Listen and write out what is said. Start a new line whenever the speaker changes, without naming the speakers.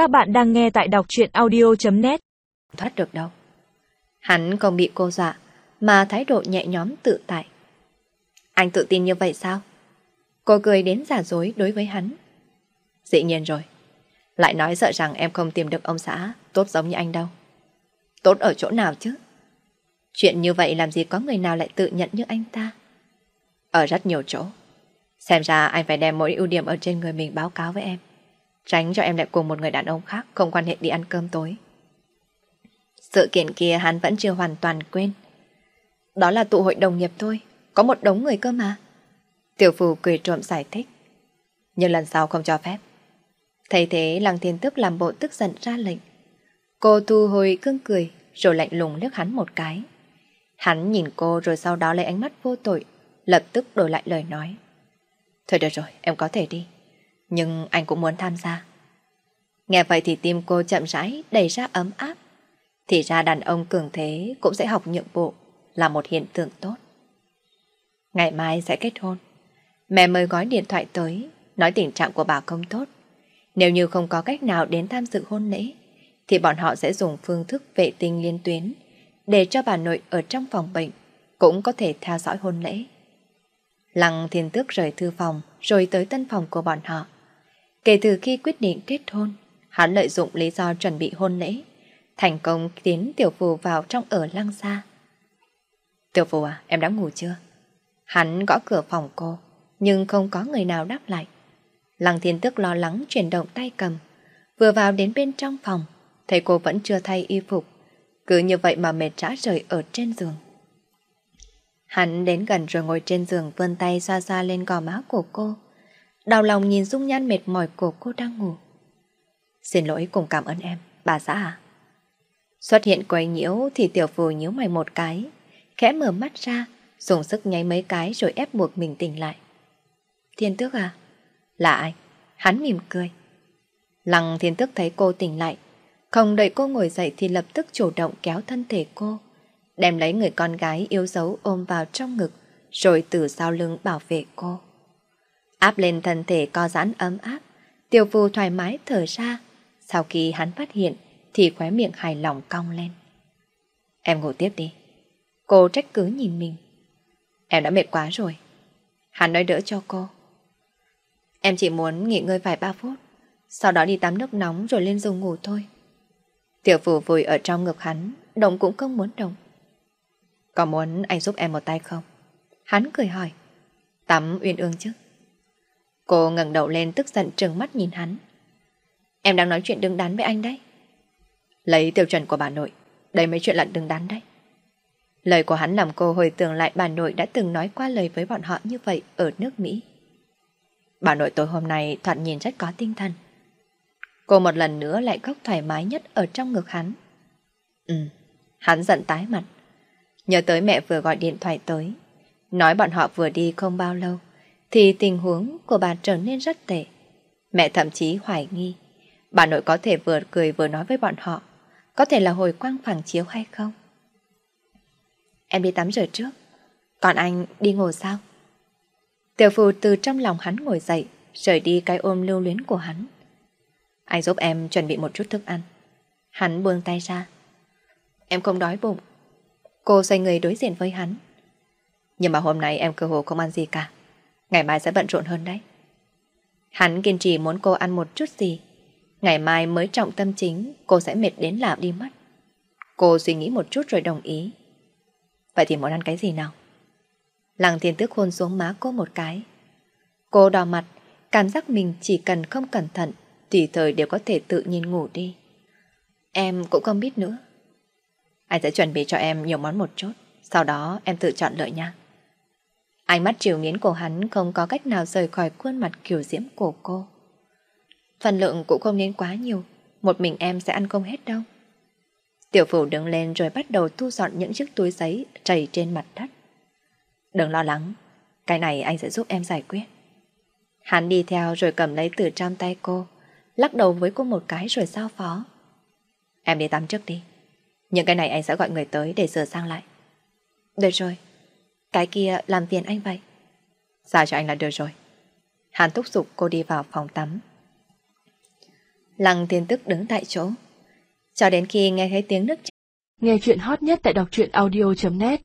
Các bạn đang nghe tại đọc truyện audio.net
Thoát được đâu. Hắn không bị cô dọa, mà thái độ nhẹ nhóm tự tại. Anh tự tin như vậy sao? Cô cười đến giả dối đối với hắn. Dĩ nhiên rồi. Lại nói sợ rằng em không tìm được ông xã tốt giống như anh đâu. Tốt ở chỗ nào chứ? Chuyện như vậy làm gì có người nào lại tự nhận như anh ta? Ở rất nhiều chỗ. Xem ra anh phải đem mỗi ưu điểm ở trên người mình báo cáo với em. Tránh cho em lại cùng một người đàn ông khác không quan hệ đi ăn cơm tối. Sự kiện kia hắn vẫn chưa hoàn toàn quên. Đó là tụ hội đồng nghiệp thôi, có một đống người cơ mà. Tiểu phù cười trộm giải thích. Nhưng lần sau không cho phép. Thấy thế lăng thiên tức làm bộ tức giận ra lệnh. Cô thu hồi cưng cười rồi lạnh lùng liếc hắn một cái. Hắn nhìn cô rồi sau đó lấy ánh mắt vô tội, lập tức đổi lại lời nói. Thôi được rồi, em có thể đi. Nhưng anh cũng muốn tham gia. Nghe vậy thì tim cô chậm rãi đầy ra ấm áp. Thì ra đàn ông cường thế cũng sẽ học nhượng bộ là một hiện tượng tốt. Ngày mai sẽ kết hôn. Mẹ mời gói điện thoại tới, nói tình trạng của bà không tốt. Nếu như không có cách nào đến tham dự hôn lễ, thì bọn họ sẽ dùng phương thức vệ tinh liên tuyến để cho bà nội ở trong phòng bệnh cũng có thể theo dõi hôn lễ. Lăng thiên tước rời thư phòng rồi tới tân phòng của bọn họ. Kể từ khi quyết định kết hôn, hắn lợi dụng lý do chuẩn bị hôn lễ, thành công tiến tiểu phù vào trong ở lăng xa. Tiểu phù à, em đã ngủ chưa? Hắn gõ cửa phòng cô, nhưng không có người nào đáp lại. Lăng thiên tức lo lắng chuyển động tay cầm, vừa vào đến bên trong phòng, thấy cô vẫn chưa thay y phục, cứ như vậy mà mệt rã rời ở trên giường. Hắn đến gần rồi ngồi trên giường vươn tay xoa xoa lên gò má của cô. Đau lòng nhìn dung nhan mệt mỏi của cô đang ngủ. Xin lỗi cùng cảm ơn em, bà xã à? Xuất hiện quấy nhiễu thì tiểu phù nhíu mày một cái, khẽ mở mắt ra, dùng sức nháy mấy cái rồi ép buộc mình tỉnh lại. Thiên tước à? Là ai? Hắn mỉm cười. Lăng thiên tước thấy cô tỉnh lại, không đợi cô ngồi dậy thì lập tức chủ động kéo thân thể cô, đem lấy người con gái yêu dấu ôm vào trong ngực, rồi từ sau lưng bảo vệ cô. Áp lên thân thể co giãn ấm áp, tiểu phù thoải mái thở ra. Sau khi hắn phát hiện, thì khóe miệng hài lòng cong lên. Em ngủ tiếp đi. Cô trách cứ nhìn mình. Em đã mệt quá rồi. Hắn nói đỡ cho cô. Em chỉ muốn nghỉ ngơi vài ba phút, sau đó đi tắm nước nóng rồi lên giường ngủ thôi. Tiểu phù vùi ở trong ngực hắn, động cũng không muốn động. Có muốn anh giúp em một tay không? Hắn cười hỏi. Tắm uyên ương chứ? Cô ngẩng đầu lên tức giận trừng mắt nhìn hắn. Em đang nói chuyện đứng đắn với anh đấy. Lấy tiêu chuẩn của bà nội, đây mấy chuyện lận đứng đắn đấy. Lời của hắn làm cô hồi tưởng lại bà nội đã từng nói qua lời với bọn họ như vậy ở nước Mỹ. Bà nội tối hôm nay thoạt nhìn rất có tinh thần. Cô một lần nữa lại khóc thoải mái nhất ở trong ngực hắn. Ừ, hắn giận tái mặt. Nhớ tới mẹ vừa gọi điện thoại tới. Nói bọn họ vừa đi không bao lâu, thì tình huống của bà trở nên rất tệ. Mẹ thậm chí hoài nghi. Bà nội có thể vừa cười vừa nói với bọn họ. Có thể là hồi quang phẳng chiếu hay không? Em đi tắm rửa trước. Còn anh đi ngồi sao? Tiểu phù từ trong lòng hắn ngồi dậy, rời đi cái ôm lưu luyến của hắn. Anh giúp em chuẩn bị một chút thức ăn. Hắn buông tay ra. Em không đói bụng. Cô xoay người đối diện với hắn. Nhưng mà hôm nay em cơ hồ không ăn gì cả. Ngày mai sẽ bận rộn hơn đấy. Hắn kiên trì muốn cô ăn một chút gì. Ngày mai mới trọng tâm chính, cô sẽ mệt đến làm đi mất. Cô suy nghĩ một chút rồi đồng ý. Vậy thì muốn ăn cái gì nào? Lăng thiên tước hôn xuống má cô một cái. Cô đỏ mặt, cảm giác mình chỉ cần không cẩn thận, tùy thời đều có thể tự nhiên ngủ đi. Em cũng không biết nữa. Anh sẽ chuẩn bị cho em nhiều món một chút, sau đó em tự chọn lựa nha. Ánh mắt chiều nghiến của hắn không có cách nào rời khỏi khuôn mặt kiểu diễm của cô. Phần lượng cũng không nên quá nhiều, một mình em sẽ ăn không hết đâu. Tiểu phủ đứng lên rồi bắt đầu thu dọn những chiếc túi giấy chảy trên mặt đất. Đừng lo lắng, cái này anh sẽ giúp em giải quyết. Hắn đi theo rồi cầm lấy từ trong tay cô, lắc đầu với cô một cái rồi giao phó. Em đi tắm trước đi. Những cái này anh sẽ gọi người tới để sửa sang lại. Được rồi. Cái kia làm phiền anh vậy. Sao cho anh là được rồi. Hắn thúc giục cô đi vào phòng tắm. Lăng thiên tức đứng tại chỗ. Cho đến khi nghe thấy tiếng nước
Nghe chuyện hot nhất tại đọc truyện audio.net